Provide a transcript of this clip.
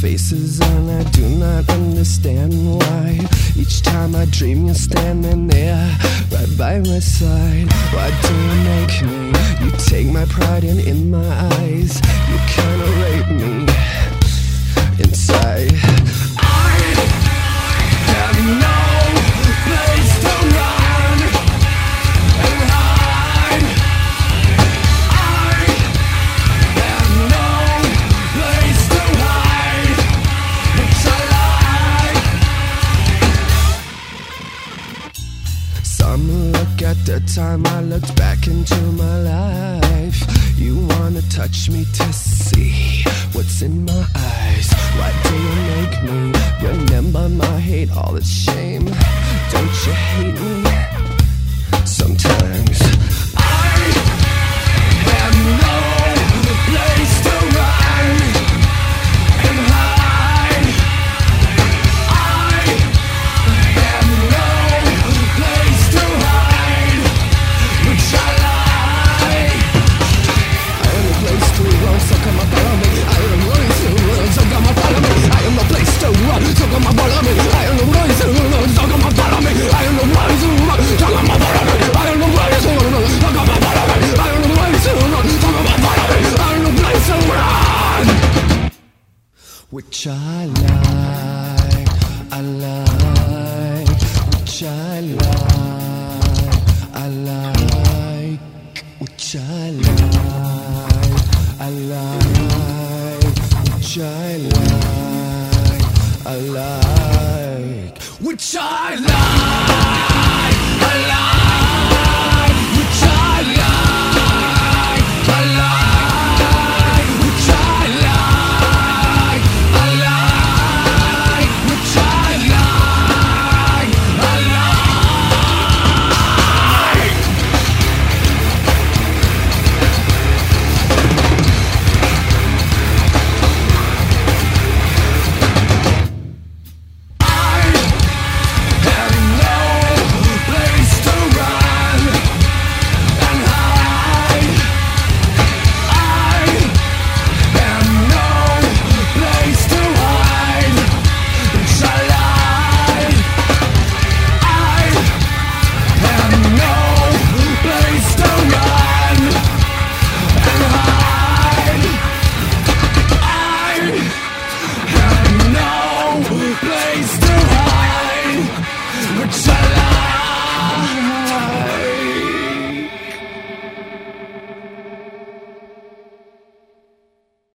faces and I do not understand why. Each time I dream you're standing there right by my side. Why do you make me? You take my pride and in my eyes. the time I looked back into my life. You wanna touch me to see what's in my eyes. Why do you make me remember my hate, all the shame? Don't you hate me? Which I like, I like, which I like, I like, which I like, I like, which I like, I like, which I like.